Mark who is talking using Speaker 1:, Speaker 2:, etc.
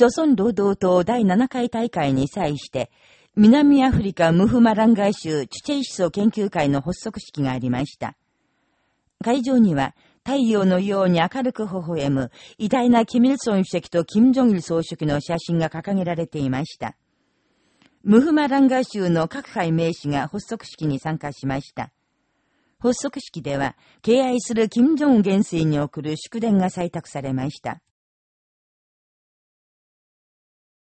Speaker 1: 朝鮮労働党第7回大会に際して、南アフリカムフマランガ州チュチェイ思想研究会の発足式がありました。会場には、太陽のように明るく微笑む、偉大なキミルソン主席とキム・ジョンイル総書記の写真が掲げられていました。ムフマランガ州の各界名士が発足式に参加しました。発足式では、敬愛する金正恩元帥に送る祝電が採択されました。